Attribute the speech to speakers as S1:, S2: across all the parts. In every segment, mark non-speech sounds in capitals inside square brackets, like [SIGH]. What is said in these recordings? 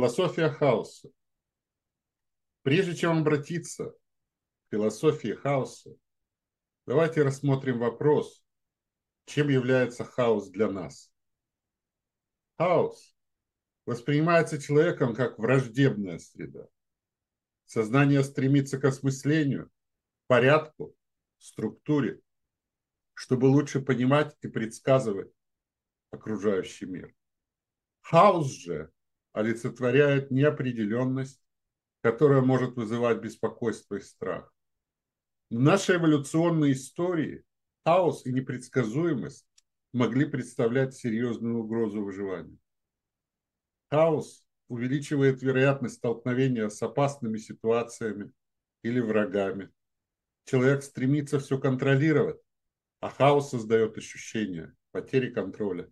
S1: Философия хаоса. Прежде чем обратиться к философии хаоса, давайте рассмотрим вопрос, чем является хаос для нас. Хаос воспринимается человеком как враждебная среда. Сознание стремится к осмыслению, порядку, структуре, чтобы лучше понимать и предсказывать окружающий мир. Хаос же олицетворяет неопределенность, которая может вызывать беспокойство и страх. В нашей эволюционной истории хаос и непредсказуемость могли представлять серьезную угрозу выживанию. Хаос увеличивает вероятность столкновения с опасными ситуациями или врагами. Человек стремится все контролировать, а хаос создает ощущение потери контроля.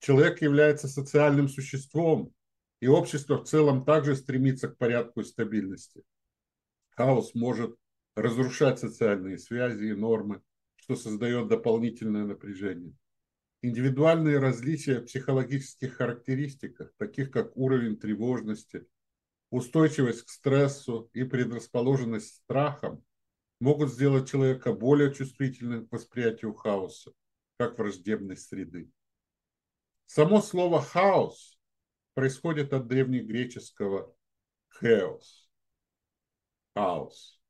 S1: Человек является социальным существом, и общество в целом также стремится к порядку и стабильности. Хаос может разрушать социальные связи и нормы, что создает дополнительное напряжение. Индивидуальные различия в психологических характеристиках, таких как уровень тревожности, устойчивость к стрессу и предрасположенность страхам, могут сделать человека более чувствительным к восприятию хаоса, как враждебной среды. Само слово «хаос» происходит от древнегреческого «хеос» – «хаос»,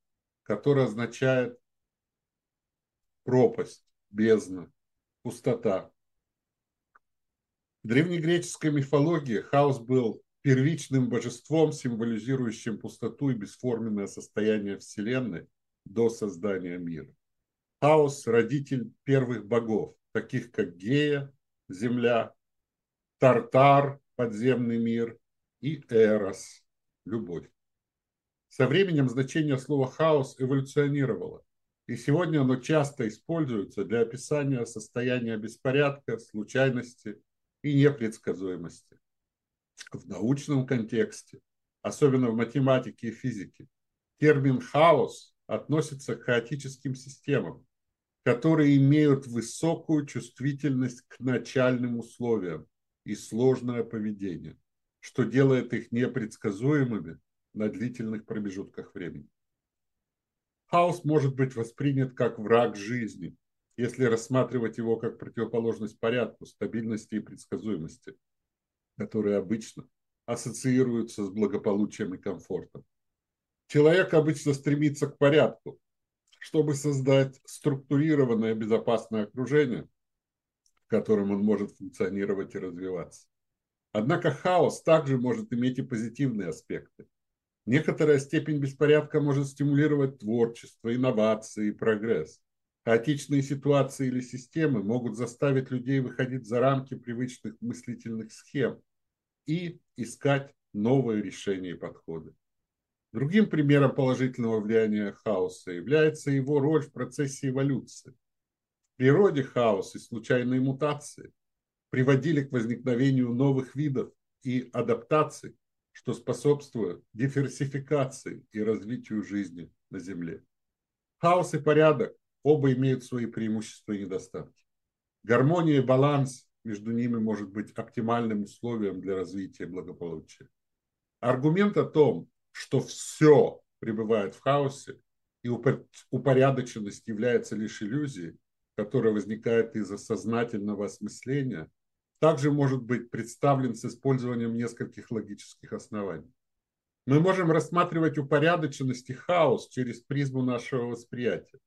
S1: который означает пропасть, бездна, пустота. В древнегреческой мифологии хаос был первичным божеством, символизирующим пустоту и бесформенное состояние Вселенной до создания мира. Хаос – родитель первых богов, таких как Гея, Земля, Тартар, подземный мир и Эрос, любовь. Со временем значение слова «хаос» эволюционировало, и сегодня оно часто используется для описания состояния беспорядка, случайности и непредсказуемости. В научном контексте, особенно в математике и физике, термин «хаос» относится к хаотическим системам, которые имеют высокую чувствительность к начальным условиям и сложное поведение, что делает их непредсказуемыми на длительных промежутках времени. Хаос может быть воспринят как враг жизни, если рассматривать его как противоположность порядку, стабильности и предсказуемости, которые обычно ассоциируются с благополучием и комфортом. Человек обычно стремится к порядку, чтобы создать структурированное безопасное окружение, в котором он может функционировать и развиваться. Однако хаос также может иметь и позитивные аспекты. Некоторая степень беспорядка может стимулировать творчество, инновации и прогресс. Хаотичные ситуации или системы могут заставить людей выходить за рамки привычных мыслительных схем и искать новые решения и подходы. Другим примером положительного влияния хаоса является его роль в процессе эволюции. Природе хаос и случайные мутации приводили к возникновению новых видов и адаптаций, что способствует диверсификации и развитию жизни на Земле. Хаос и порядок Оба имеют свои преимущества и недостатки. Гармония и баланс между ними может быть оптимальным условием для развития благополучия. Аргумент о том, что все пребывает в хаосе и упорядоченность является лишь иллюзией, которая возникает из-за сознательного осмысления, также может быть представлен с использованием нескольких логических оснований. Мы можем рассматривать упорядоченность и хаос через призму нашего восприятия.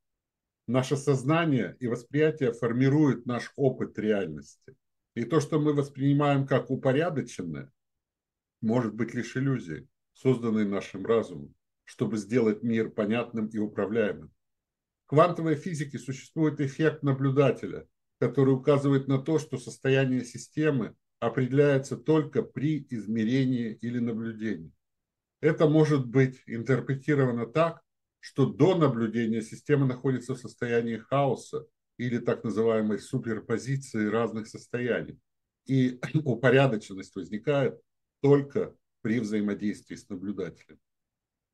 S1: Наше сознание и восприятие формируют наш опыт реальности. И то, что мы воспринимаем как упорядоченное, может быть лишь иллюзией, созданной нашим разумом, чтобы сделать мир понятным и управляемым. Квантовой физике существует эффект наблюдателя, который указывает на то, что состояние системы определяется только при измерении или наблюдении. Это может быть интерпретировано так, что до наблюдения система находится в состоянии хаоса или так называемой суперпозиции разных состояний. И [CLEARS THROAT] упорядоченность возникает только при взаимодействии с наблюдателем.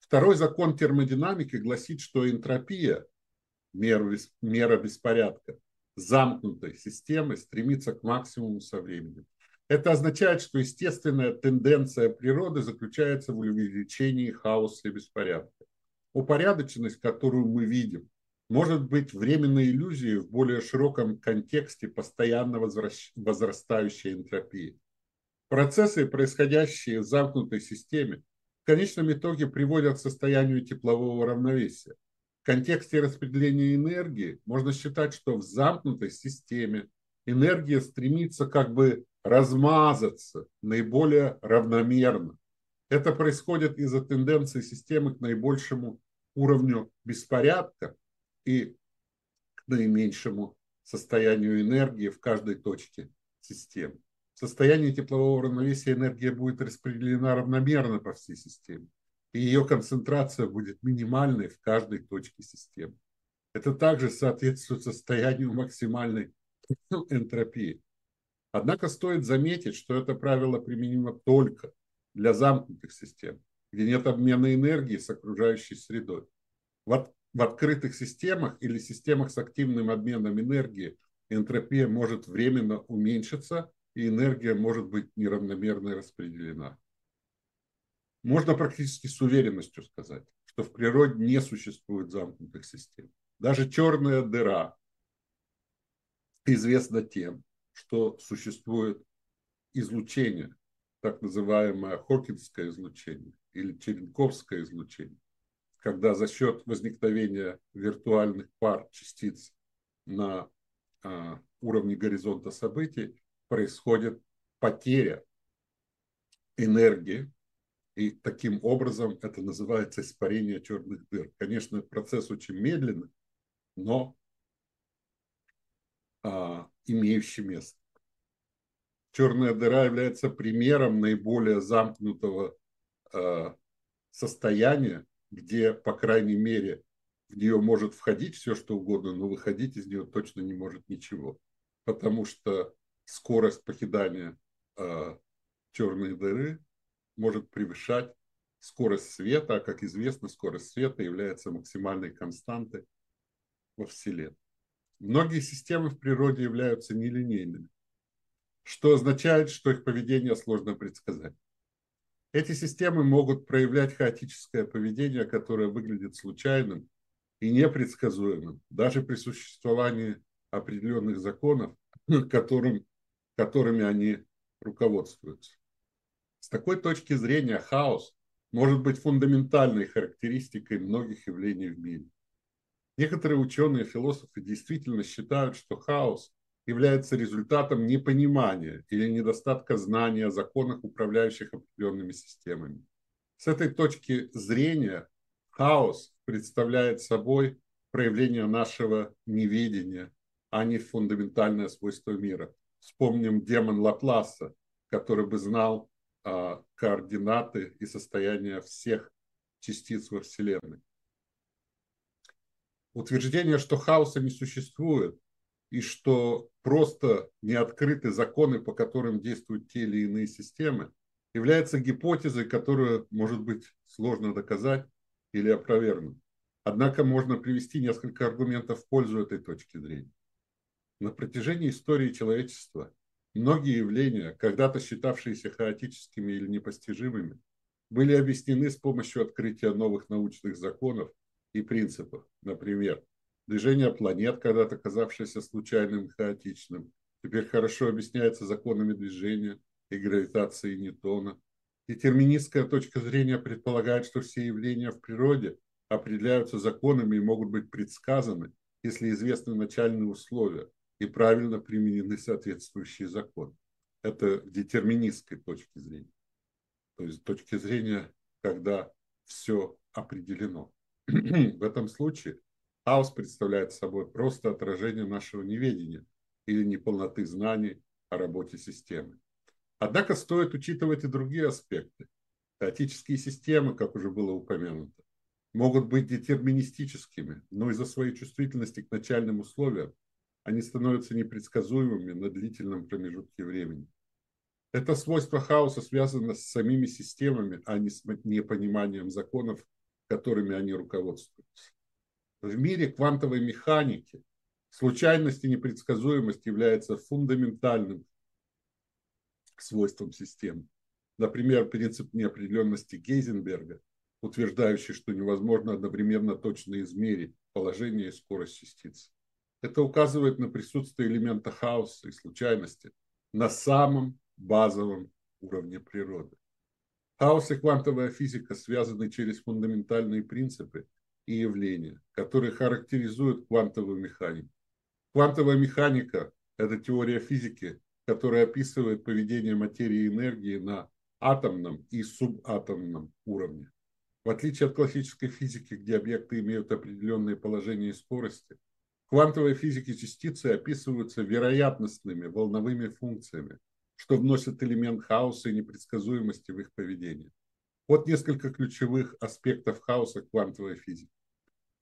S1: Второй закон термодинамики гласит, что энтропия, мера беспорядка, замкнутой системы стремится к максимуму со временем. Это означает, что естественная тенденция природы заключается в увеличении хаоса и беспорядка. Упорядоченность, которую мы видим, может быть временной иллюзией в более широком контексте постоянно возрастающей энтропии. Процессы, происходящие в замкнутой системе, в конечном итоге приводят к состоянию теплового равновесия. Контексте распределения энергии можно считать, что в замкнутой системе энергия стремится как бы размазаться наиболее равномерно. Это происходит из-за тенденции системы к наибольшему уровню беспорядка и к наименьшему состоянию энергии в каждой точке системы. В состоянии теплового равновесия энергия будет распределена равномерно по всей системе, и ее концентрация будет минимальной в каждой точке системы. Это также соответствует состоянию максимальной [LAUGHS] энтропии. Однако стоит заметить, что это правило применимо только для замкнутых систем, где нет обмена энергии с окружающей средой. В, в открытых системах или системах с активным обменом энергии энтропия может временно уменьшиться и энергия может быть неравномерно распределена. Можно практически с уверенностью сказать, что в природе не существует замкнутых систем. Даже черная дыра известна тем, что существует излучение, так называемое Хокинское излучение или Черенковское излучение, когда за счет возникновения виртуальных пар частиц на а, уровне горизонта событий происходит потеря энергии, и таким образом это называется испарение черных дыр. Конечно, процесс очень медленный, но а, имеющий место. Черная дыра является примером наиболее замкнутого а, состояния, где, по крайней мере, в нее может входить все, что угодно, но выходить из нее точно не может ничего. Потому что скорость покидания э, черной дыры может превышать скорость света, а, как известно, скорость света является максимальной константой во Вселенной. Многие системы в природе являются нелинейными, что означает, что их поведение сложно предсказать. Эти системы могут проявлять хаотическое поведение, которое выглядит случайным и непредсказуемым, даже при существовании определенных законов, [LAUGHS] которым которыми они руководствуются. С такой точки зрения хаос может быть фундаментальной характеристикой многих явлений в мире. Некоторые ученые и философы действительно считают, что хаос является результатом непонимания или недостатка знания о законах, управляющих определенными системами. С этой точки зрения хаос представляет собой проявление нашего неведения, а не фундаментальное свойство мира. Вспомним демон Лапласа, который бы знал координаты и состояние всех частиц во Вселенной. Утверждение, что хаоса не существует и что просто не открыты законы, по которым действуют те или иные системы, является гипотезой, которую, может быть, сложно доказать или опровергнуть. Однако можно привести несколько аргументов в пользу этой точки зрения. На протяжении истории человечества многие явления, когда-то считавшиеся хаотическими или непостижимыми, были объяснены с помощью открытия новых научных законов и принципов. Например, движение планет, когда-то казавшееся случайным и хаотичным, теперь хорошо объясняется законами движения и гравитации Ньютона. Детерминистская точка зрения предполагает, что все явления в природе определяются законами и могут быть предсказаны, если известны начальные условия, и правильно применены соответствующие законы. Это детерминистской точке зрения. То есть точки зрения, когда все определено. в этом случае хаос представляет собой просто отражение нашего неведения или неполноты знаний о работе системы. Однако стоит учитывать и другие аспекты. Хаотические системы, как уже было упомянуто, могут быть детерминистическими, но из-за своей чувствительности к начальным условиям они становятся непредсказуемыми на длительном промежутке времени. Это свойство хаоса связано с самими системами, а не с непониманием законов, которыми они руководствуются. В мире квантовой механики случайность и непредсказуемость являются фундаментальным свойствам системы. Например, принцип неопределенности Гейзенберга, утверждающий, что невозможно одновременно точно измерить положение и скорость частицы. Это указывает на присутствие элемента хаоса и случайности на самом базовом уровне природы. Хаос и квантовая физика связаны через фундаментальные принципы и явления, которые характеризуют квантовую механику. Квантовая механика – это теория физики, которая описывает поведение материи и энергии на атомном и субатомном уровне. В отличие от классической физики, где объекты имеют определенные положения и скорости, квантовой физике частицы описываются вероятностными волновыми функциями, что вносит элемент хаоса и непредсказуемости в их поведение. Вот несколько ключевых аспектов хаоса квантовой физики.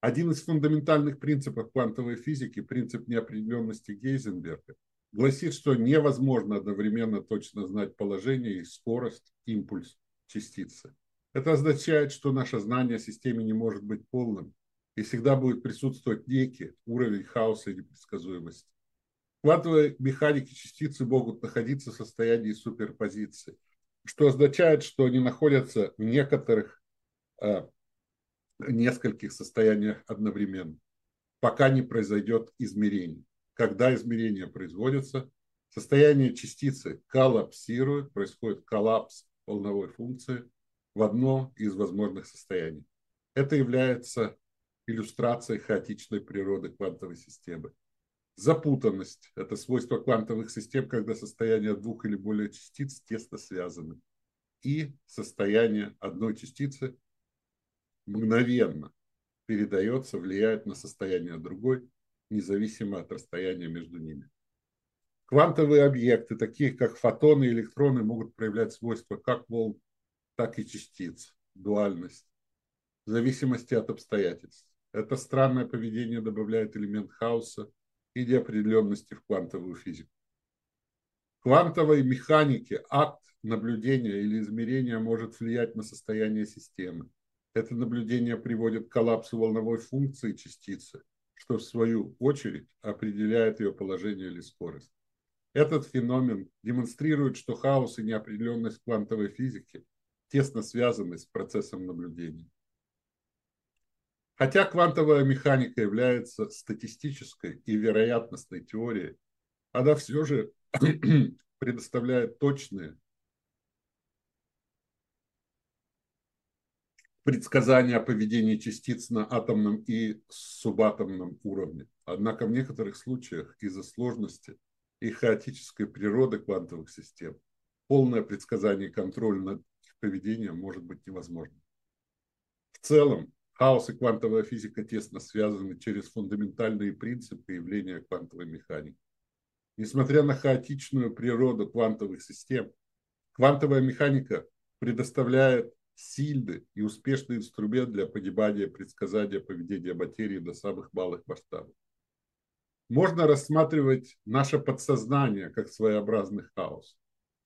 S1: Один из фундаментальных принципов квантовой физики, принцип неопределенности Гейзенберга, гласит, что невозможно одновременно точно знать положение и скорость, импульс частицы. Это означает, что наше знание о системе не может быть полным, и всегда будет присутствовать некий уровень хаоса и непредсказуемости. В квантовой механике частицы могут находиться в состоянии суперпозиции, что означает, что они находятся в некоторых э, нескольких состояниях одновременно, пока не произойдет измерение. Когда измерение производится, состояние частицы коллапсирует, происходит коллапс волновой функции в одно из возможных состояний. Это является иллюстрацией хаотичной природы квантовой системы. Запутанность – это свойство квантовых систем, когда состояние двух или более частиц тесно связаны. И состояние одной частицы мгновенно передается, влияет на состояние другой, независимо от расстояния между ними. Квантовые объекты, такие как фотоны и электроны, могут проявлять свойства как волн, так и частиц, дуальность, в зависимости от обстоятельств. Это странное поведение добавляет элемент хаоса и неопределенности в квантовую физику. В квантовой механике акт наблюдения или измерения может влиять на состояние системы. Это наблюдение приводит к коллапсу волновой функции частицы, что в свою очередь определяет ее положение или скорость. Этот феномен демонстрирует, что хаос и неопределенность квантовой физики тесно связаны с процессом наблюдения. Хотя квантовая механика является статистической и вероятностной теорией, она все же [CLEARS THROAT] предоставляет точные предсказания о поведении частиц на атомном и субатомном уровне. Однако в некоторых случаях из-за сложности и хаотической природы квантовых систем полное предсказание и контроль над их поведением может быть невозможным. В целом, хаос и квантовая физика тесно связаны через фундаментальные принципы явления квантовой механики. Несмотря на хаотичную природу квантовых систем, квантовая механика предоставляет сильный и успешный инструмент для понимания предсказания поведения материи до самых малых масштабов. Можно рассматривать наше подсознание как своеобразный хаос.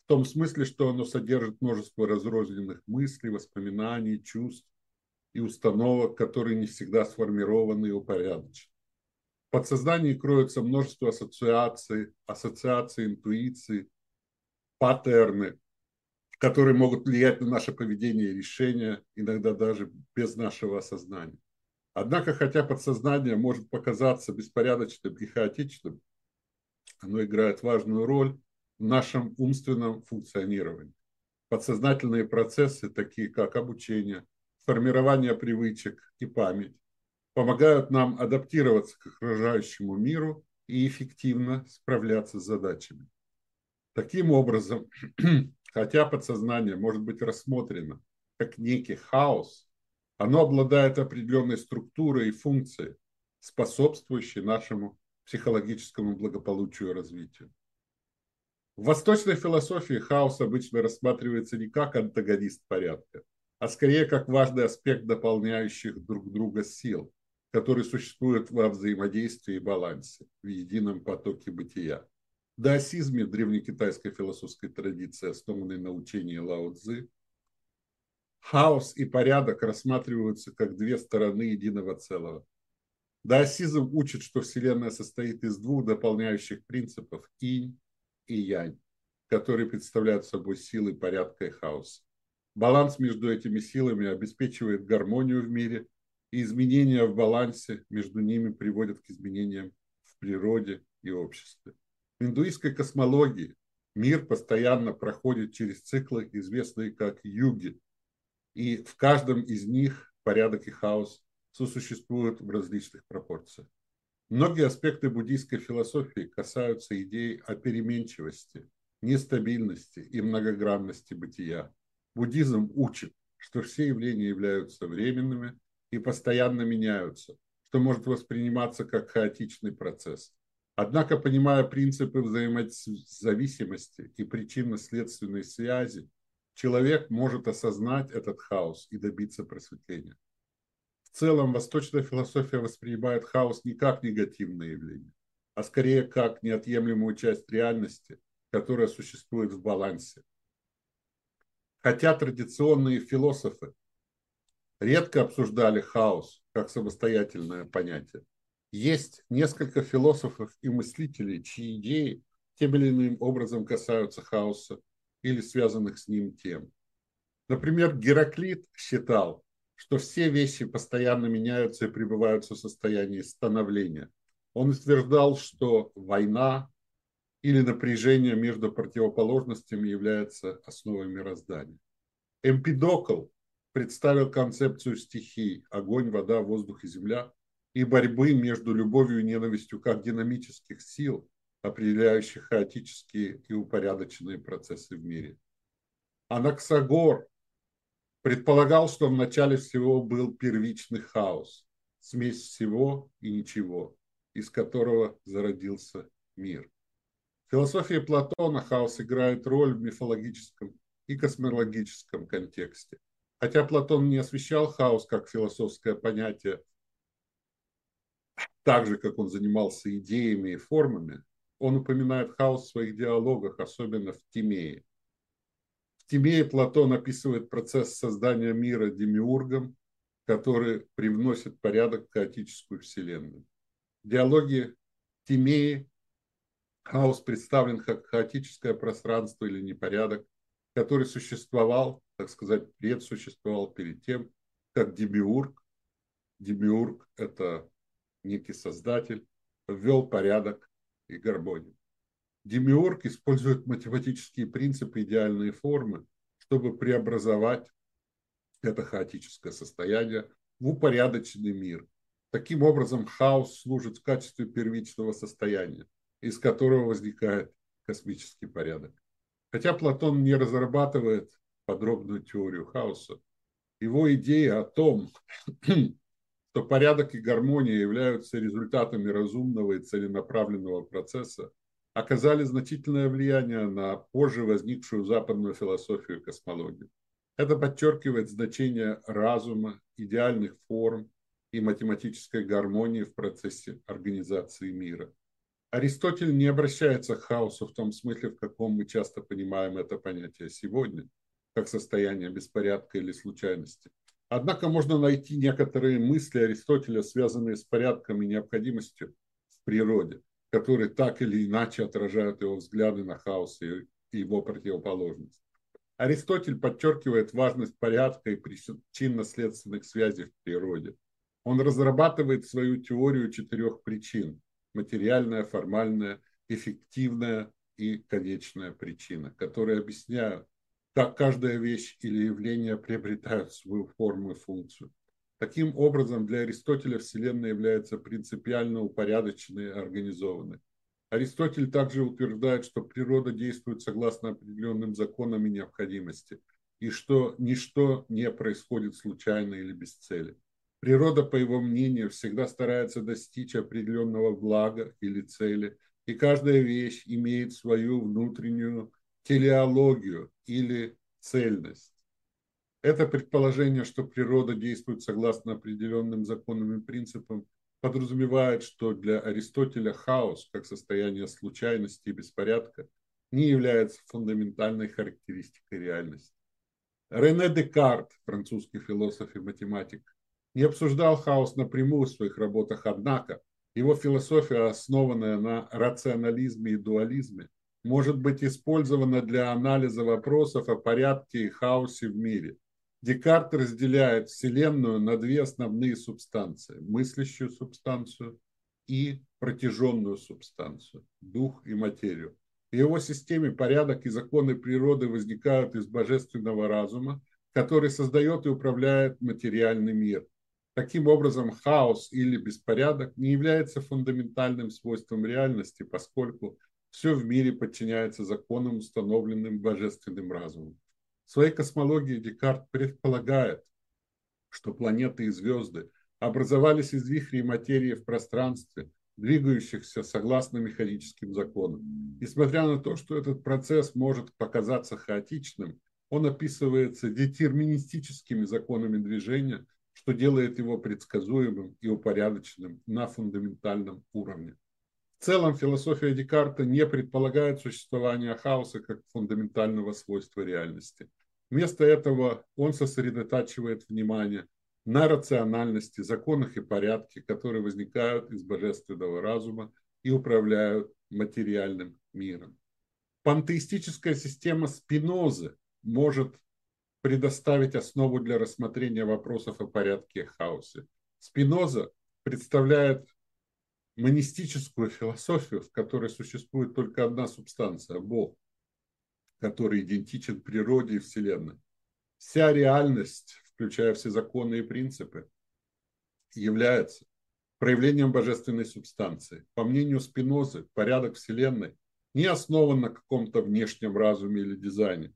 S1: В том смысле, что оно содержит множество разрозненных мыслей, воспоминаний, чувств и установок, которые не всегда сформированы и упорядочены. В подсознании кроется множество ассоциаций, ассоциаций, интуиции, паттерны, которые могут влиять на наше поведение и решения, иногда даже без нашего осознания. Однако, хотя подсознание может показаться беспорядочным и хаотичным, оно играет важную роль в нашем умственном функционировании. Подсознательные процессы, такие как обучение, формирование привычек и память, помогают нам адаптироваться к окружающему миру и эффективно справляться с задачами. Таким образом, [CLEARS THROAT] хотя подсознание может быть рассмотрено как некий хаос, оно обладает определенной структурой и функцией, способствующей нашему психологическому благополучию и развитию. В восточной философии хаос обычно рассматривается не как антагонист порядка, а скорее как важный аспект дополняющих друг друга сил, которые существуют во взаимодействии и балансе в едином потоке бытия даосизме древнекитайской философской традиции, основанной на учении Лао Цзы, хаос и порядок рассматриваются как две стороны единого целого. Даосизм учит, что Вселенная состоит из двух дополняющих принципов – инь и янь. которые представляют собой силы порядка и хаоса. Баланс между этими силами обеспечивает гармонию в мире, и изменения в балансе между ними приводят к изменениям в природе и обществе. В индуистской космологии мир постоянно проходит через циклы, известные как юги, и в каждом из них порядок и хаос сосуществуют в различных пропорциях. Многие аспекты буддийской философии касаются идей о переменчивости, нестабильности и многогранности бытия. Буддизм учит, что все явления являются временными и постоянно меняются, что может восприниматься как хаотичный процесс. Однако, понимая принципы взаимозависимости и причинно-следственной связи, человек может осознать этот хаос и добиться просветления. В целом, восточная философия воспринимает хаос не как негативное явление, а скорее как неотъемлемую часть реальности, которая существует в балансе. Хотя традиционные философы редко обсуждали хаос как самостоятельное понятие, есть несколько философов и мыслителей, чьи идеи тем или иным образом касаются хаоса или связанных с ним тем. Например, Гераклит считал, что все вещи постоянно меняются и пребывают в состоянии становления. Он утверждал, что война или напряжение между противоположностями является основой мироздания. Эмпидокл представил концепцию стихий – огонь, вода, воздух и земля – и борьбы между любовью и ненавистью как динамических сил, определяющих хаотические и упорядоченные процессы в мире. Анаксагор предполагал, что в начале всего был первичный хаос, смесь всего и ничего, из которого зародился мир. В философии Платона хаос играет роль в мифологическом и космологическом контексте. Хотя Платон не освещал хаос как философское понятие так же, как он занимался идеями и формами, он упоминает хаос в своих диалогах, особенно в Тимее. В Тимее Платон описывает процесс создания мира демиургом, который привносит порядок в хаотическую вселенную. В диалоге Тимеи хаос представлен как хаотическое пространство или непорядок, который существовал, так сказать, предсуществовал перед тем, как демиург, демиург – это некий создатель, ввел порядок и гармонию. Демиург использует математические принципы идеальные формы, чтобы преобразовать это хаотическое состояние в упорядоченный мир. Таким образом, хаос служит в качестве первичного состояния, из которого возникает космический порядок. Хотя Платон не разрабатывает подробную теорию хаоса, его идея о том, [CLEARS THROAT] что порядок и гармония являются результатами разумного и целенаправленного процесса, оказали значительное влияние на позже возникшую западную философию и космологию. Это подчеркивает значение разума, идеальных форм и математической гармонии в процессе организации мира. Аристотель не обращается к хаосу в том смысле, в каком мы часто понимаем это понятие сегодня, как состояние беспорядка или случайности – Однако можно найти некоторые мысли Аристотеля, связанные с порядком и необходимостью в природе, которые так или иначе отражают его взгляды на хаос и его противоположность. Аристотель подчеркивает важность порядка и причинно-следственных связей в природе. Он разрабатывает свою теорию четырех причин – материальная, формальная, эффективная и конечная причина, которые объясняют, как каждая вещь или явление приобретают свою форму и функцию. Таким образом, для Аристотеля Вселенная является принципиально упорядоченной и организованной. Аристотель также утверждает, что природа действует согласно определенным законам и необходимости, и что ничто не происходит случайно или без цели. Природа, по его мнению, всегда старается достичь определенного блага или цели, и каждая вещь имеет свою внутреннюю телеологию или цельность. Это предположение, что природа действует согласно определенным законам и принципам, подразумевает, что для Аристотеля хаос, как состояние случайности и беспорядка, не является фундаментальной характеристикой реальности. Рене Декарт, французский философ и математик, не обсуждал хаос напрямую в своих работах, однако его философия, основанная на рационализме и дуализме, может быть использована для анализа вопросов о порядке и хаосе в мире. Декарт разделяет Вселенную на две основные субстанции – мыслящую субстанцию и протяженную субстанцию – дух и материю. В его системе порядок и законы природы возникают из божественного разума, который создает и управляет материальный мир. Таким образом, хаос или беспорядок не является фундаментальным свойством реальности, поскольку все в мире подчиняется законам, установленным божественным разумом. В своей космологии Декарт предполагает, что планеты и звезды образовались из вихрей материи в пространстве, двигающихся согласно механическим законам. Несмотря на то, что этот процесс может показаться хаотичным, он описывается детерминистическими законами движения – что делает его предсказуемым и упорядоченным на фундаментальном уровне. В целом философия Декарта не предполагает существование хаоса как фундаментального свойства реальности. Вместо этого он сосредотачивает внимание на рациональности, законах и порядке, которые возникают из божественного разума и управляют материальным миром. Пантеистическая система Спинозы может предоставить основу для рассмотрения вопросов о порядке хаосе. Спиноза представляет монистическую философию, в которой существует только одна субстанция – Бог, который идентичен природе и Вселенной. Вся реальность, включая все законы и принципы, является проявлением божественной субстанции. По мнению Спинозы, порядок Вселенной не основан на каком-то внешнем разуме или дизайне,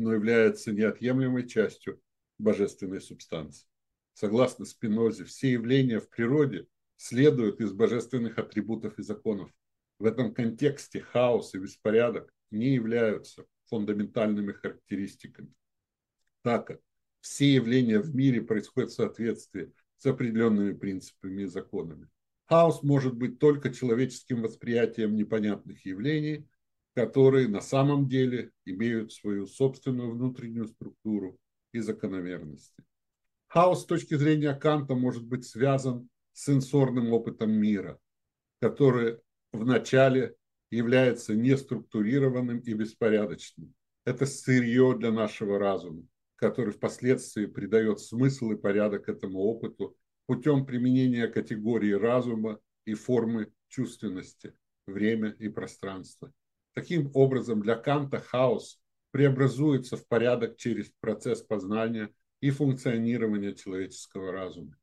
S1: но является неотъемлемой частью божественной субстанции. Согласно Спинозе, все явления в природе следуют из божественных атрибутов и законов. В этом контексте хаос и беспорядок не являются фундаментальными характеристиками, так как все явления в мире происходят в соответствии с определенными принципами и законами. Хаос может быть только человеческим восприятием непонятных явлений – которые на самом деле имеют свою собственную внутреннюю структуру и закономерности. Хаос с точки зрения Канта может быть связан с сенсорным опытом мира, который вначале является неструктурированным и беспорядочным. Это сырье для нашего разума, который впоследствии придает смысл и порядок этому опыту путем применения категории разума и формы чувственности, время и пространство. Таким образом, для Канта хаос преобразуется в порядок через процесс познания и функционирования человеческого разума.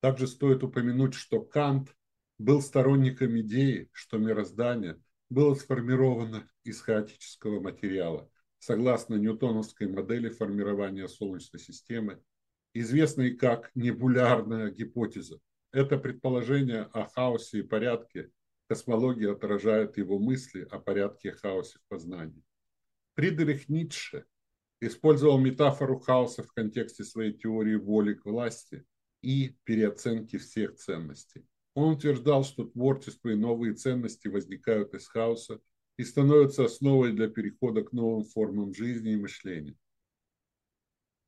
S1: Также стоит упомянуть, что Кант был сторонником идеи, что мироздание было сформировано из хаотического материала, согласно ньютоновской модели формирования Солнечной системы, известной как небулярная гипотеза. Это предположение о хаосе и порядке Космология отражает его мысли о порядке хаоса в познании. Фридрих Ницше использовал метафору хаоса в контексте своей теории воли к власти и переоценки всех ценностей. Он утверждал, что творчество и новые ценности возникают из хаоса и становятся основой для перехода к новым формам жизни и мышления.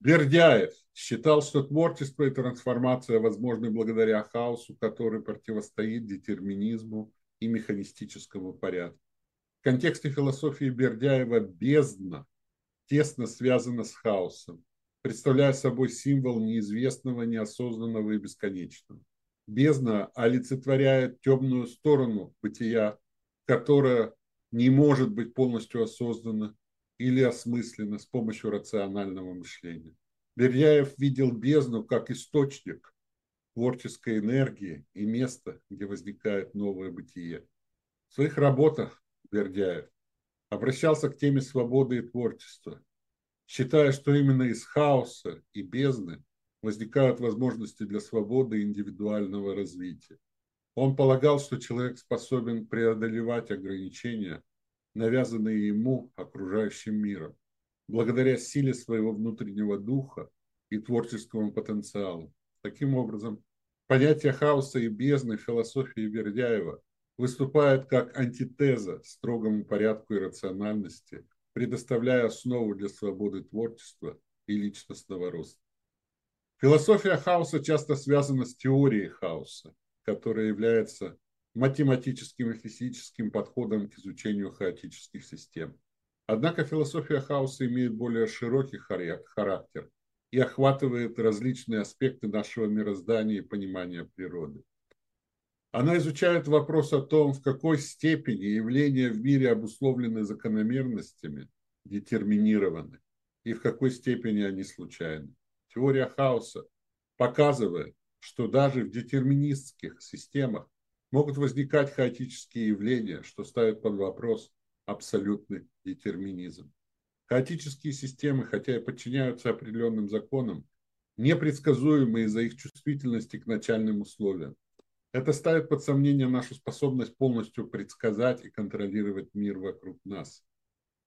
S1: Бердяев считал, что творчество и трансформация возможны благодаря хаосу, который противостоит детерминизму и механистического порядка. В контексте философии Бердяева бездна тесно связана с хаосом, представляя собой символ неизвестного, неосознанного и бесконечного. Бездна олицетворяет темную сторону бытия, которая не может быть полностью осознана или осмыслена с помощью рационального мышления. Бердяев видел бездну как источник, творческой энергии и место, где возникает новое бытие. В своих работах Бердяев обращался к теме свободы и творчества, считая, что именно из хаоса и бездны возникают возможности для свободы и индивидуального развития. Он полагал, что человек способен преодолевать ограничения, навязанные ему окружающим миром, благодаря силе своего внутреннего духа и творческому потенциалу. Таким образом, Понятие хаоса и бездны в философии Бердяева выступает как антитеза строгому порядку и рациональности, предоставляя основу для свободы творчества и личностного роста. Философия хаоса часто связана с теорией хаоса, которая является математическим и физическим подходом к изучению хаотических систем. Однако философия хаоса имеет более широкий характер и охватывает различные аспекты нашего мироздания и понимания природы. Она изучает вопрос о том, в какой степени явления в мире обусловлены закономерностями, детерминированы, и в какой степени они случайны. Теория хаоса показывает, что даже в детерминистских системах могут возникать хаотические явления, что ставит под вопрос абсолютный детерминизм. Хаотические системы, хотя и подчиняются определенным законам, непредсказуемы из-за их чувствительности к начальным условиям. Это ставит под сомнение нашу способность полностью предсказать и контролировать мир вокруг нас.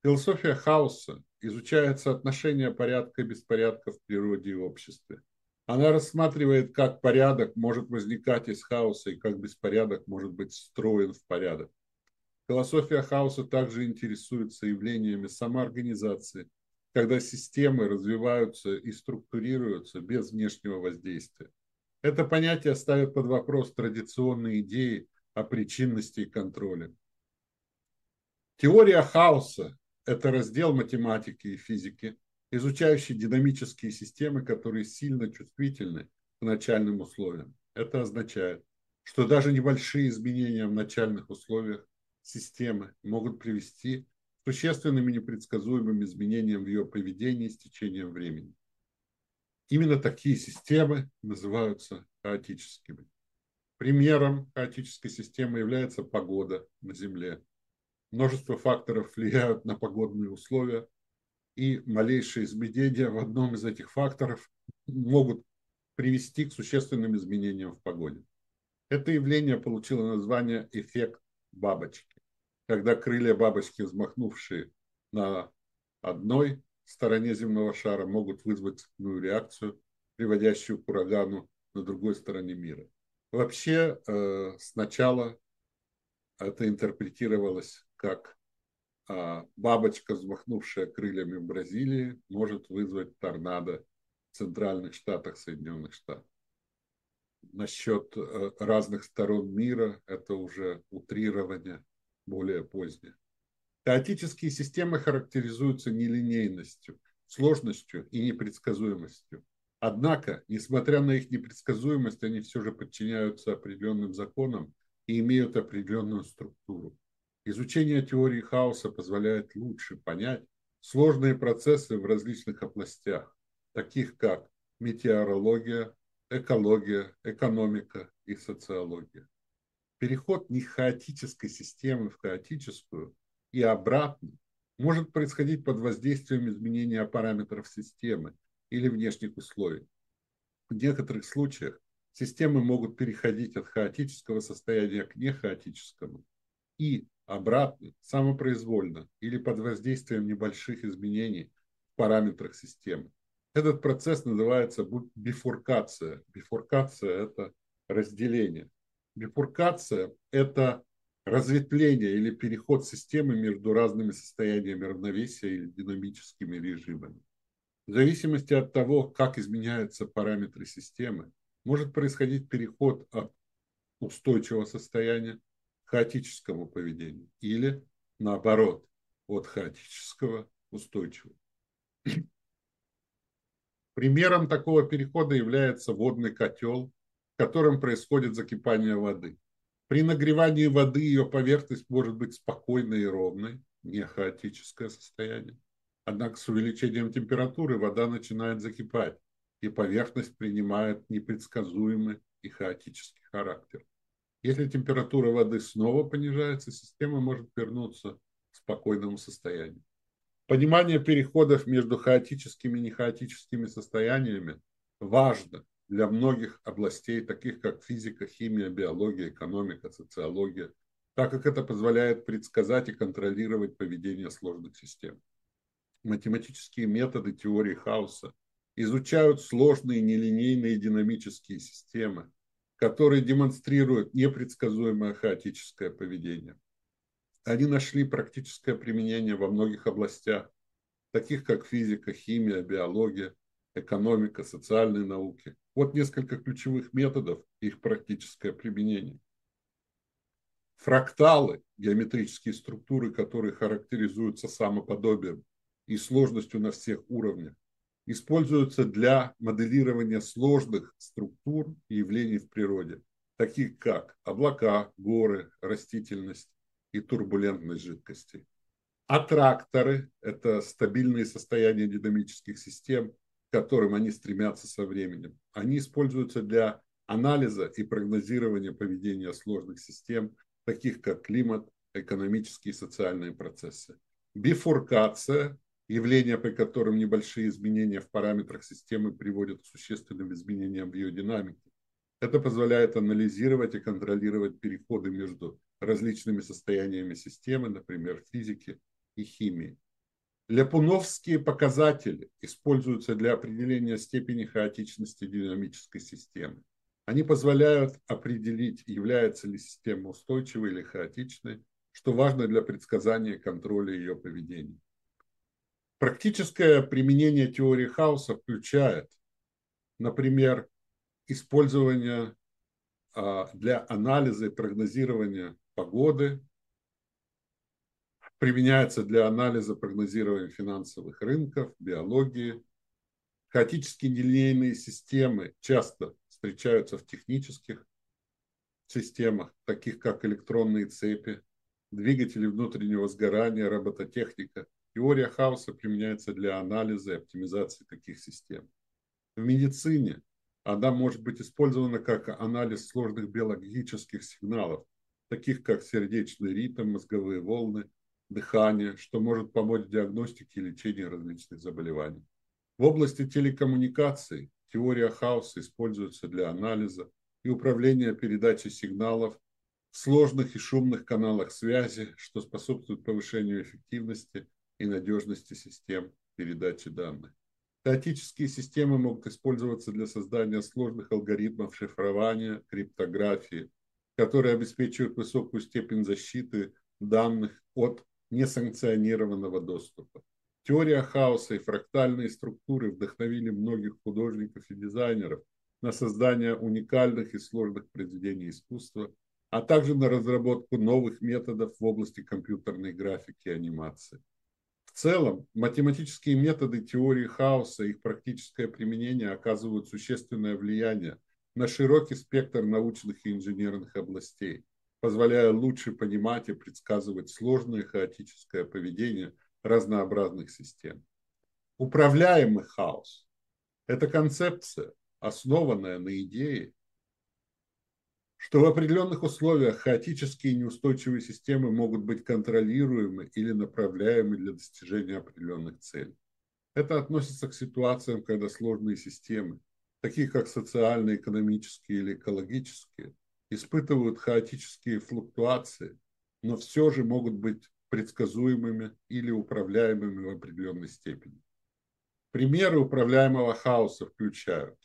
S1: Философия хаоса изучает соотношение порядка и беспорядка в природе и обществе. Она рассматривает, как порядок может возникать из хаоса и как беспорядок может быть встроен в порядок. Философия хаоса также интересуется явлениями самоорганизации, когда системы развиваются и структурируются без внешнего воздействия. Это понятие ставит под вопрос традиционные идеи о причинности и контроле. Теория хаоса – это раздел математики и физики, изучающий динамические системы, которые сильно чувствительны к начальным условиям. Это означает, что даже небольшие изменения в начальных условиях системы могут привести к существенным и непредсказуемым изменениям в ее поведении с течением времени. Именно такие системы называются хаотическими. Примером хаотической системы является погода на Земле. Множество факторов влияют на погодные условия, и малейшие изменения в одном из этих факторов могут привести к существенным изменениям в погоде. Это явление получило название эффект бабочки когда крылья бабочки, взмахнувшие на одной стороне земного шара, могут вызвать цепную реакцию, приводящую к урагану на другой стороне мира. Вообще, э, сначала это интерпретировалось как а, бабочка, взмахнувшая крыльями в Бразилии, может вызвать торнадо в центральных штатах Соединенных Штатов. Насчет э, разных сторон мира это уже утрирование более позднее. Хаотические системы характеризуются нелинейностью, сложностью и непредсказуемостью. Однако, несмотря на их непредсказуемость, они все же подчиняются определенным законам и имеют определенную структуру. Изучение теории хаоса позволяет лучше понять сложные процессы в различных областях, таких как метеорология, экология, экономика и социология переход не хаотической системы в хаотическую и обратно может происходить под воздействием изменения параметров системы или внешних условий. В некоторых случаях системы могут переходить от хаотического состояния к нехаотическому и обратно самопроизвольно или под воздействием небольших изменений в параметрах системы. Этот процесс называется бифуркация. Бифуркация – это разделение – Бифуркация – это разветвление или переход системы между разными состояниями равновесия или динамическими режимами. В зависимости от того, как изменяются параметры системы, может происходить переход от устойчивого состояния к хаотическому поведению или, наоборот, от хаотического к устойчивому. Примером такого перехода является водный котел которым происходит закипание воды. При нагревании воды ее поверхность может быть спокойной и ровной, не хаотическое состояние. Однако с увеличением температуры вода начинает закипать, и поверхность принимает непредсказуемый и хаотический характер. Если температура воды снова понижается, система может вернуться к спокойному состоянию. Понимание переходов между хаотическими и нехаотическими состояниями важно для многих областей, таких как физика, химия, биология, экономика, социология, так как это позволяет предсказать и контролировать поведение сложных систем. Математические методы теории хаоса изучают сложные нелинейные динамические системы, которые демонстрируют непредсказуемое хаотическое поведение. Они нашли практическое применение во многих областях, таких как физика, химия, биология, экономика, социальные науки. Вот несколько ключевых методов их практическое применение. Фракталы, геометрические структуры, которые характеризуются самоподобием и сложностью на всех уровнях, используются для моделирования сложных структур и явлений в природе, таких как облака, горы, растительность и турбулентность жидкостей. Аттракторы – это стабильные состояния динамических систем, которым они стремятся со временем. Они используются для анализа и прогнозирования поведения сложных систем, таких как климат, экономические и социальные процессы. Бифуркация – явление, при котором небольшие изменения в параметрах системы приводят к существенным изменениям в ее динамике. Это позволяет анализировать и контролировать переходы между различными состояниями системы, например, физики и химии. Ляпуновские показатели используются для определения степени хаотичности динамической системы. Они позволяют определить, является ли система устойчивой или хаотичной, что важно для предсказания и контроля ее поведения. Практическое применение теории хаоса включает, например, использование а, для анализа и прогнозирования погоды, применяется для анализа прогнозирования финансовых рынков, биологии. Хаотические нелинейные системы часто встречаются в технических системах, таких как электронные цепи, двигатели внутреннего сгорания, робототехника. Теория хаоса применяется для анализа и оптимизации таких систем. В медицине она может быть использована как анализ сложных биологических сигналов, таких как сердечный ритм, мозговые волны, дыхание, что может помочь в диагностике и лечении различных заболеваний. В области телекоммуникаций Теория хаоса используется для анализа и управления передачей сигналов в сложных и шумных каналах связи, что способствует повышению эффективности и надежности систем передачи данных. Хаотические системы могут использоваться для создания сложных алгоритмов шифрования, криптографии, которые обеспечивают высокую степень защиты данных от несанкционированного доступа. Теория хаоса и фрактальные структуры вдохновили многих художников и дизайнеров на создание уникальных и сложных произведений искусства, а также на разработку новых методов в области компьютерной графики и анимации. В целом, математические методы теории хаоса и их практическое применение оказывают существенное влияние на широкий спектр научных и инженерных областей, позволяя лучше понимать и предсказывать сложное хаотическое поведение – разнообразных систем. Управляемый хаос – это концепция, основанная на идее, что в определенных условиях хаотические и неустойчивые системы могут быть контролируемы или направляемы для достижения определенных целей. Это относится к ситуациям, когда сложные системы, такие как социальные, экономические или экологические, испытывают хаотические флуктуации, но все же могут быть предсказуемыми или управляемыми в определенной степени. Примеры управляемого хаоса включают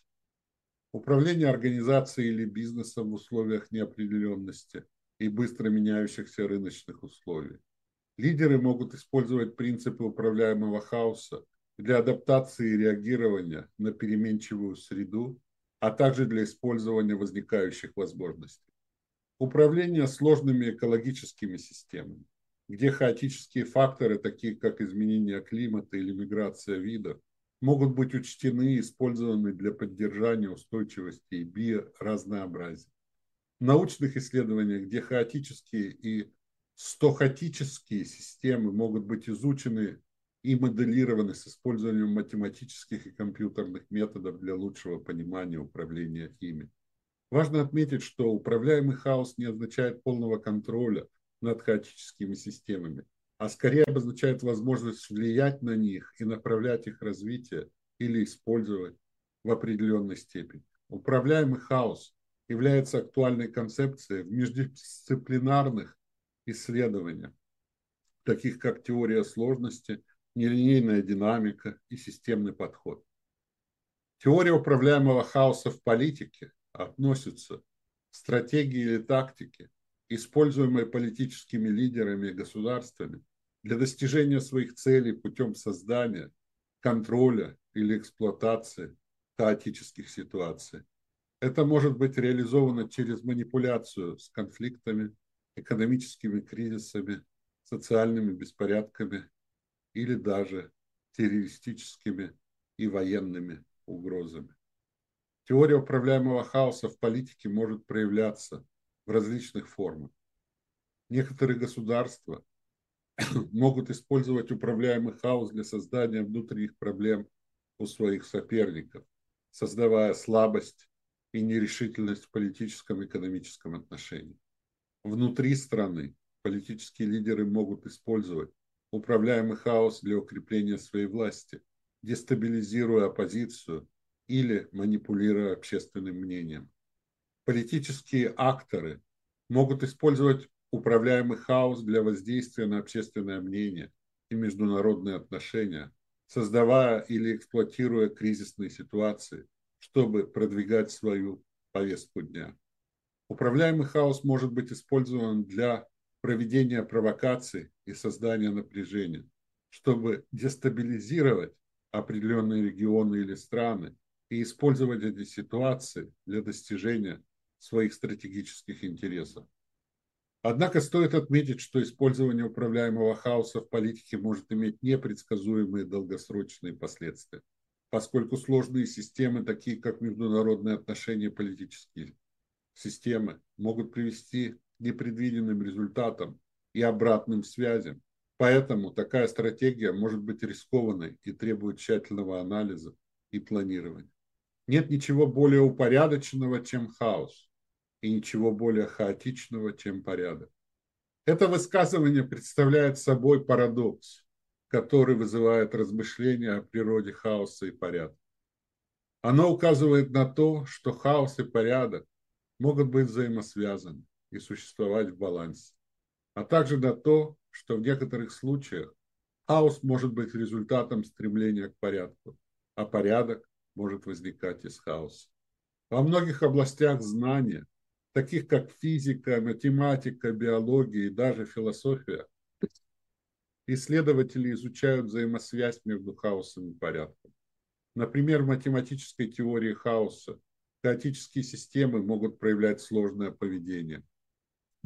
S1: управление организацией или бизнесом в условиях неопределенности и быстро меняющихся рыночных условий. Лидеры могут использовать принципы управляемого хаоса для адаптации и реагирования на переменчивую среду, а также для использования возникающих возможностей. Управление сложными экологическими системами где хаотические факторы, такие как изменение климата или миграция видов, могут быть учтены и использованы для поддержания устойчивости и биоразнообразия. В научных исследованиях, где хаотические и стохотические системы могут быть изучены и моделированы с использованием математических и компьютерных методов для лучшего понимания управления ими. Важно отметить, что управляемый хаос не означает полного контроля над хаотическими системами, а скорее обозначает возможность влиять на них и направлять их развитие или использовать в определенной степени. Управляемый хаос является актуальной концепцией в междисциплинарных исследованиях, таких как теория сложности, нелинейная динамика и системный подход. Теория управляемого хаоса в политике относится к стратегии или тактике, используемые политическими лидерами и государствами для достижения своих целей путем создания, контроля или эксплуатации хаотических ситуаций. Это может быть реализовано через манипуляцию с конфликтами, экономическими кризисами, социальными беспорядками или даже террористическими и военными угрозами. Теория управляемого хаоса в политике может проявляться в различных формах. Некоторые государства [COUGHS] могут использовать управляемый хаос для создания внутренних проблем у своих соперников, создавая слабость и нерешительность в политическом и экономическом отношении. Внутри страны политические лидеры могут использовать управляемый хаос для укрепления своей власти, дестабилизируя оппозицию или манипулируя общественным мнением. Политические акторы могут использовать управляемый хаос для воздействия на общественное мнение и международные отношения, создавая или эксплуатируя кризисные ситуации, чтобы продвигать свою повестку дня. Управляемый хаос может быть использован для проведения провокаций и создания напряжения, чтобы дестабилизировать определенные регионы или страны и использовать эти ситуации для достижения своих стратегических интересов. Однако стоит отметить, что использование управляемого хаоса в политике может иметь непредсказуемые долгосрочные последствия, поскольку сложные системы, такие как международные отношения политические системы, могут привести непредвиденным результатам и обратным связям. Поэтому такая стратегия может быть рискованной и требует тщательного анализа и планирования. Нет ничего более упорядоченного, чем хаос и ничего более хаотичного, чем порядок. Это высказывание представляет собой парадокс, который вызывает размышления о природе хаоса и порядка. Оно указывает на то, что хаос и порядок могут быть взаимосвязаны и существовать в балансе, а также на то, что в некоторых случаях хаос может быть результатом стремления к порядку, а порядок может возникать из хаоса. Во многих областях знания таких как физика, математика, биология и даже философия, исследователи изучают взаимосвязь между хаосом и порядком. Например, в математической теории хаоса хаотические системы могут проявлять сложное поведение,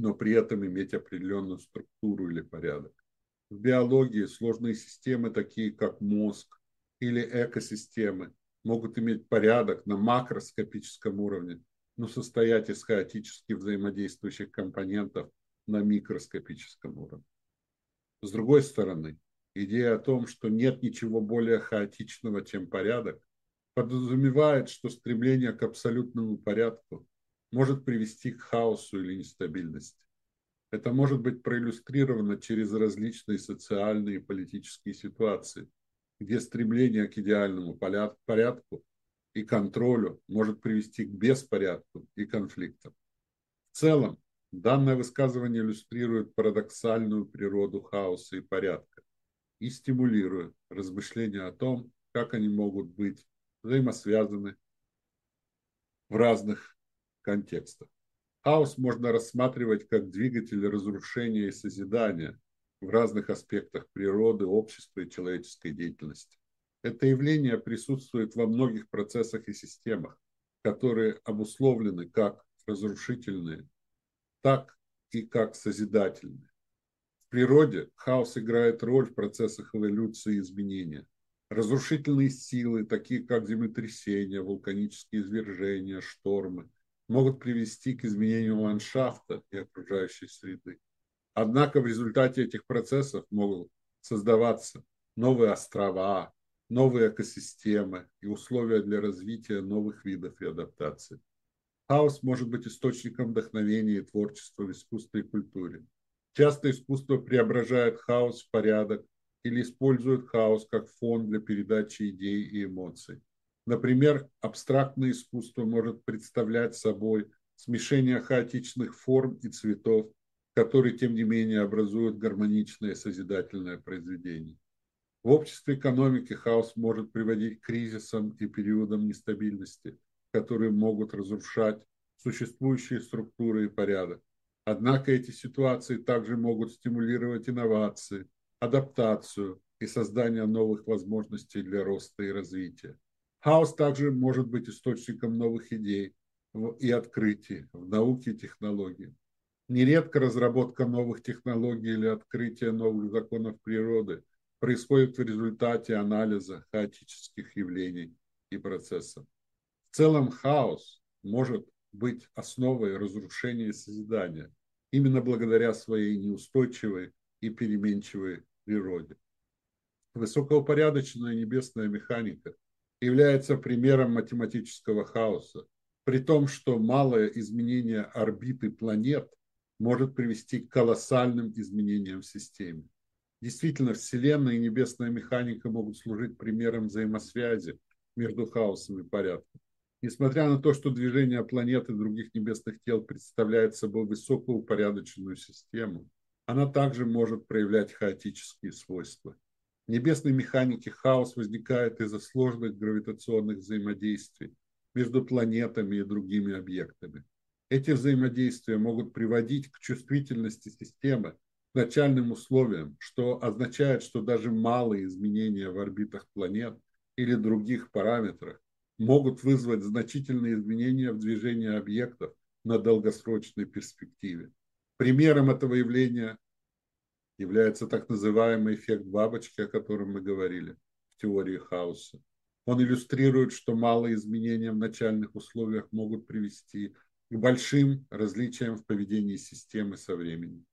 S1: но при этом иметь определенную структуру или порядок. В биологии сложные системы, такие как мозг или экосистемы, могут иметь порядок на макроскопическом уровне, но состоять из хаотически взаимодействующих компонентов на микроскопическом уровне. С другой стороны, идея о том, что нет ничего более хаотичного, чем порядок, подразумевает, что стремление к абсолютному порядку может привести к хаосу или нестабильности. Это может быть проиллюстрировано через различные социальные и политические ситуации, где стремление к идеальному порядку и контролю может привести к беспорядку и конфликтам. В целом, данное высказывание иллюстрирует парадоксальную природу хаоса и порядка и стимулирует размышления о том, как они могут быть взаимосвязаны в разных контекстах. Хаос можно рассматривать как двигатель разрушения и созидания в разных аспектах природы, общества и человеческой деятельности. Это явление присутствует во многих процессах и системах, которые обусловлены как разрушительные, так и как созидательные. В природе хаос играет роль в процессах эволюции и изменения. Разрушительные силы, такие как землетрясения, вулканические извержения, штормы, могут привести к изменению ландшафта и окружающей среды. Однако в результате этих процессов могут создаваться новые острова, новые экосистемы и условия для развития новых видов и адаптации. Хаос может быть источником вдохновения и творчества в искусстве и культуре. Часто искусство преображает хаос в порядок или использует хаос как фон для передачи идей и эмоций. Например, абстрактное искусство может представлять собой смешение хаотичных форм и цветов, которые, тем не менее, образуют гармоничное созидательное произведение. В обществе экономики хаос может приводить к кризисам и периодам нестабильности, которые могут разрушать существующие структуры и порядок. Однако эти ситуации также могут стимулировать инновации, адаптацию и создание новых возможностей для роста и развития. Хаос также может быть источником новых идей и открытий в науке и технологии. Нередко разработка новых технологий или открытие новых законов природы происходит в результате анализа хаотических явлений и процессов. В целом хаос может быть основой разрушения и созидания, именно благодаря своей неустойчивой и переменчивой природе. Высокоупорядоченная небесная механика является примером математического хаоса, при том, что малое изменение орбиты планет может привести к колоссальным изменениям в системе. Действительно, Вселенная и небесная механика могут служить примером взаимосвязи между хаосом и порядком. Несмотря на то, что движение планет и других небесных тел представляет собой высокоупорядоченную систему, она также может проявлять хаотические свойства. Небесной механике хаос возникает из-за сложных гравитационных взаимодействий между планетами и другими объектами. Эти взаимодействия могут приводить к чувствительности системы к начальным условиям, что означает, что даже малые изменения в орбитах планет или других параметрах могут вызвать значительные изменения в движении объектов на долгосрочной перспективе. Примером этого явления является так называемый эффект бабочки, о котором мы говорили в теории хаоса. Он иллюстрирует, что малые изменения в начальных условиях могут привести к большим различиям в поведении системы со временем.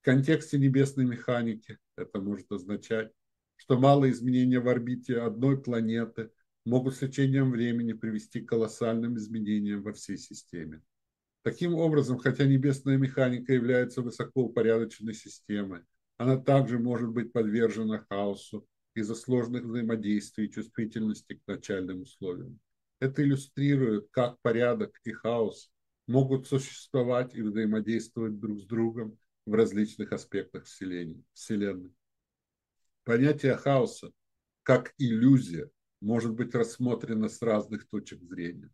S1: В контексте небесной механики это может означать, что малые изменения в орбите одной планеты могут с течением времени привести к колоссальным изменениям во всей системе. Таким образом, хотя небесная механика является высокоупорядоченной системой, она также может быть подвержена хаосу из-за сложных взаимодействий и чувствительности к начальным условиям. Это иллюстрирует, как порядок и хаос могут существовать и взаимодействовать друг с другом в различных аспектах Вселенной. Понятие хаоса как иллюзия может быть рассмотрено с разных точек зрения.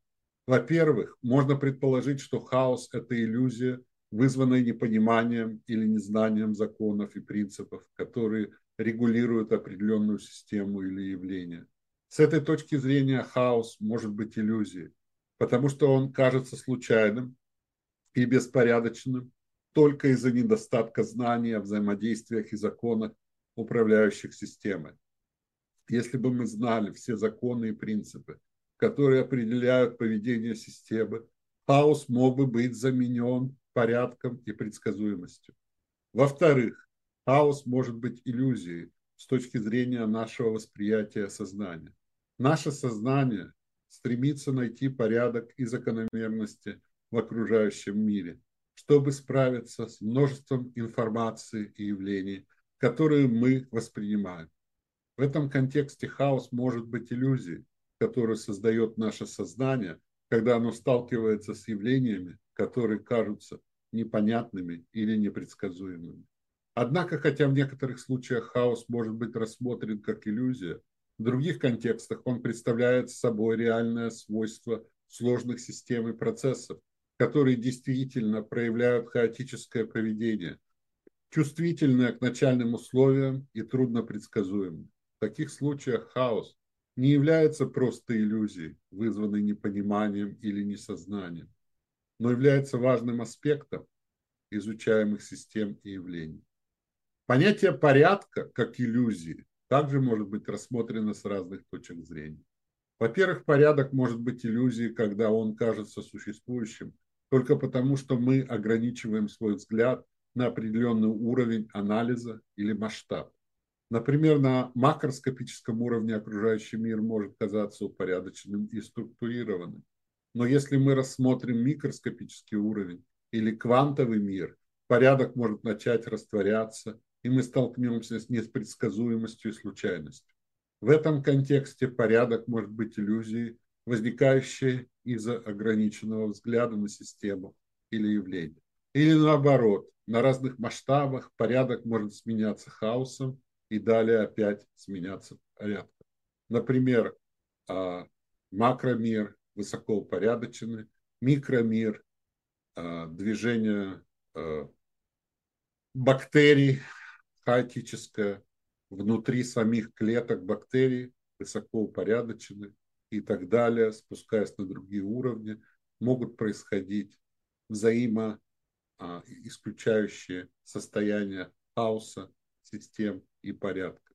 S1: Во-первых, можно предположить, что хаос – это иллюзия, вызванная непониманием или незнанием законов и принципов, которые регулируют определенную систему или явление. С этой точки зрения хаос может быть иллюзией, потому что он кажется случайным и беспорядочным только из-за недостатка знаний о взаимодействиях и законах, управляющих системой. Если бы мы знали все законы и принципы, которые определяют поведение системы, хаос мог бы быть заменен порядком и предсказуемостью. Во-вторых, хаос может быть иллюзией с точки зрения нашего восприятия сознания. Наше сознание стремится найти порядок и закономерности в окружающем мире, чтобы справиться с множеством информации и явлений, которые мы воспринимаем. В этом контексте хаос может быть иллюзией, которую создает наше сознание, когда оно сталкивается с явлениями, которые кажутся непонятными или непредсказуемыми. Однако, хотя в некоторых случаях хаос может быть рассмотрен как иллюзия, в других контекстах он представляет собой реальное свойство сложных систем и процессов, которые действительно проявляют хаотическое поведение, чувствительное к начальным условиям и трудно предсказуемым. В таких случаях хаос не является просто иллюзией, вызванной непониманием или несознанием, но является важным аспектом изучаемых систем и явлений. Понятие порядка как иллюзии также может быть рассмотрено с разных точек зрения. Во-первых, порядок может быть иллюзией, когда он кажется существующим только потому, что мы ограничиваем свой взгляд на определенный уровень анализа или масштаб. Например, на макроскопическом уровне окружающий мир может казаться упорядоченным и структурированным. Но если мы рассмотрим микроскопический уровень или квантовый мир, порядок может начать растворяться, и мы столкнемся с непредсказуемостью и случайностью. В этом контексте порядок может быть иллюзией, возникающей из-за ограниченного взгляда на систему или явление. Или наоборот, на разных масштабах порядок может сменяться хаосом, и далее опять сменяться порядком. Например, а, макромир высоко упорядоченный, микромир, а, движение а, бактерий хаотическое, внутри самих клеток бактерий высоко упорядочены и так далее, спускаясь на другие уровни, могут происходить взаимо а, состояние хаоса, систем и порядка.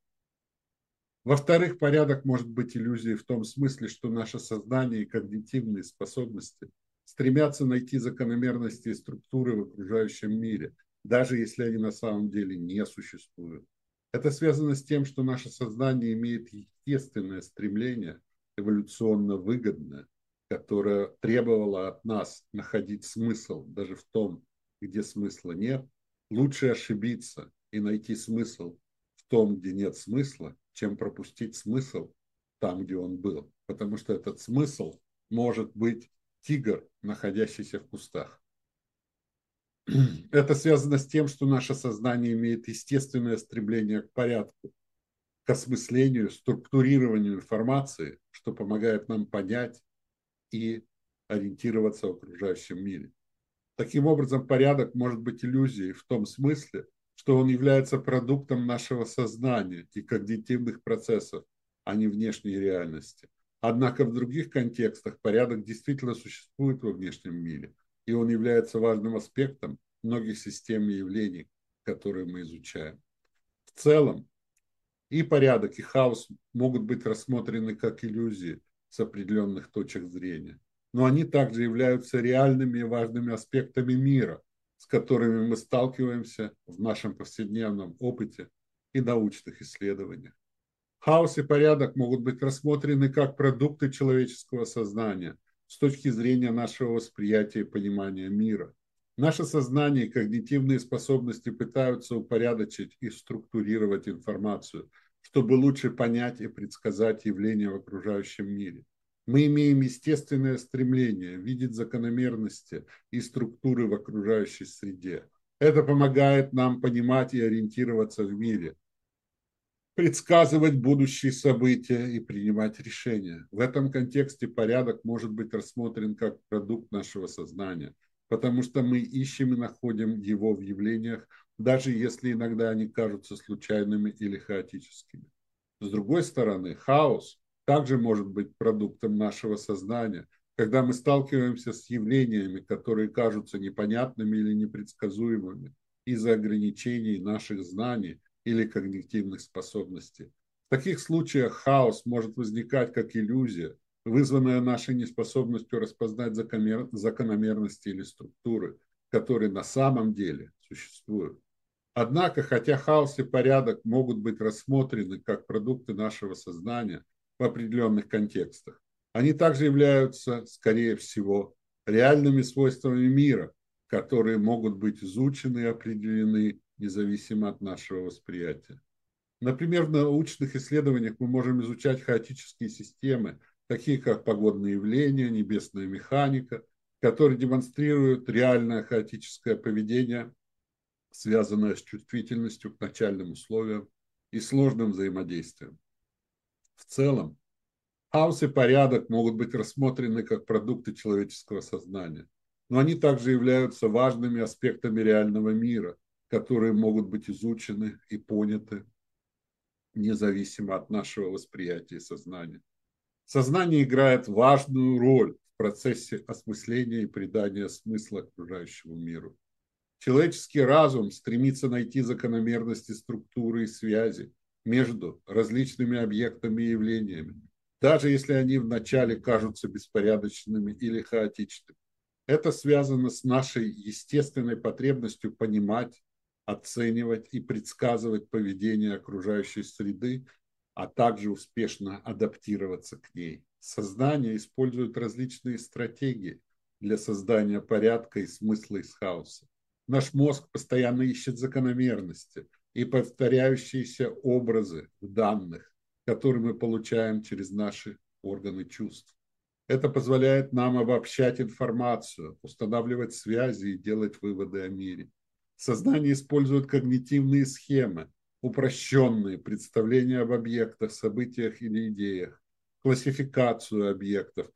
S1: Во-вторых, порядок может быть иллюзией в том смысле, что наше сознание и когнитивные способности стремятся найти закономерности и структуры в окружающем мире, даже если они на самом деле не существуют. Это связано с тем, что наше сознание имеет естественное стремление, эволюционно выгодное, которое требовало от нас находить смысл даже в том, где смысла нет. Лучше ошибиться и найти смысл в том, где нет смысла, чем пропустить смысл там, где он был. Потому что этот смысл может быть тигр, находящийся в кустах. [CLEARS THROAT] Это связано с тем, что наше сознание имеет естественное стремление к порядку, к осмыслению, структурированию информации, что помогает нам понять и ориентироваться в окружающем мире. Таким образом, порядок может быть иллюзией в том смысле, что он является продуктом нашего сознания и когнитивных процессов, а не внешней реальности. Однако в других контекстах порядок действительно существует во внешнем мире – и он является важным аспектом многих систем и явлений, которые мы изучаем. В целом, и порядок, и хаос могут быть рассмотрены как иллюзии с определенных точек зрения, но они также являются реальными и важными аспектами мира, с которыми мы сталкиваемся в нашем повседневном опыте и научных исследованиях. Хаос и порядок могут быть рассмотрены как продукты человеческого сознания, с точки зрения нашего восприятия и понимания мира. Наше сознание и когнитивные способности пытаются упорядочить и структурировать информацию, чтобы лучше понять и предсказать явления в окружающем мире. Мы имеем естественное стремление видеть закономерности и структуры в окружающей среде. Это помогает нам понимать и ориентироваться в мире, предсказывать будущие события и принимать решения. В этом контексте порядок может быть рассмотрен как продукт нашего сознания, потому что мы ищем и находим его в явлениях, даже если иногда они кажутся случайными или хаотическими. С другой стороны, хаос также может быть продуктом нашего сознания, когда мы сталкиваемся с явлениями, которые кажутся непонятными или непредсказуемыми из-за ограничений наших знаний или когнитивных способностей. В таких случаях хаос может возникать как иллюзия, вызванная нашей неспособностью распознать закономерности или структуры, которые на самом деле существуют. Однако, хотя хаос и порядок могут быть рассмотрены как продукты нашего сознания в определенных контекстах, они также являются, скорее всего, реальными свойствами мира, которые могут быть изучены и определены независимо от нашего восприятия. Например, в научных исследованиях мы можем изучать хаотические системы, такие как погодные явления, небесная механика, которые демонстрируют реальное хаотическое поведение, связанное с чувствительностью к начальным условиям и сложным взаимодействием. В целом, хаос и порядок могут быть рассмотрены как продукты человеческого сознания, но они также являются важными аспектами реального мира, которые могут быть изучены и поняты независимо от нашего восприятия сознания. Сознание играет важную роль в процессе осмысления и придания смысла окружающему миру. Человеческий разум стремится найти закономерности структуры и связи между различными объектами и явлениями, даже если они вначале кажутся беспорядочными или хаотичными. Это связано с нашей естественной потребностью понимать оценивать и предсказывать поведение окружающей среды, а также успешно адаптироваться к ней. Сознание использует различные стратегии для создания порядка и смысла из хаоса. Наш мозг постоянно ищет закономерности и повторяющиеся образы данных, которые мы получаем через наши органы чувств. Это позволяет нам обобщать информацию, устанавливать связи и делать выводы о мире. Сознание использует когнитивные схемы, упрощенные представления об объектах, событиях или идеях, классификацию объектов,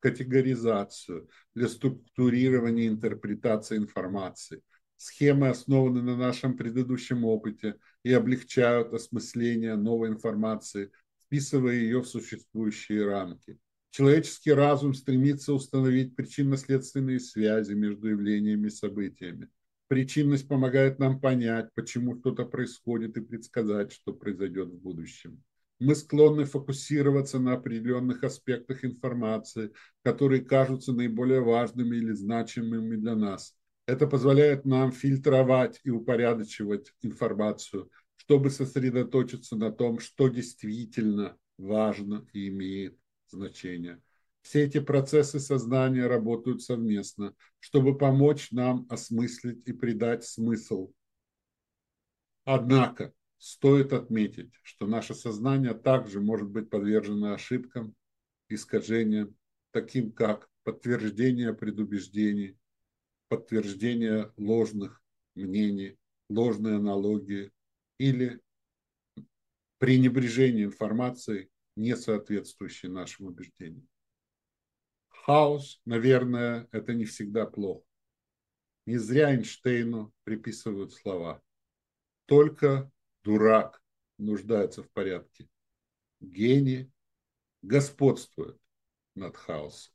S1: категоризацию для структурирования и интерпретации информации. Схемы основаны на нашем предыдущем опыте и облегчают осмысление новой информации, вписывая ее в существующие рамки. Человеческий разум стремится установить причинно-следственные связи между явлениями и событиями. Причинность помогает нам понять, почему что-то происходит и предсказать, что произойдет в будущем. Мы склонны фокусироваться на определенных аспектах информации, которые кажутся наиболее важными или значимыми для нас. Это позволяет нам фильтровать и упорядочивать информацию, чтобы сосредоточиться на том, что действительно важно и имеет значения. Все эти процессы сознания работают совместно, чтобы помочь нам осмыслить и придать смысл. Однако стоит отметить, что наше сознание также может быть подвержено ошибкам, искажениям, таким как подтверждение предубеждений, подтверждение ложных мнений, ложные аналогии или пренебрежение информацией, не соответствующей нашим убеждениям. Хаос, наверное, это не всегда плохо. Не зря Эйнштейну приписывают слова. Только дурак нуждается в порядке. Гений господствует над хаосом.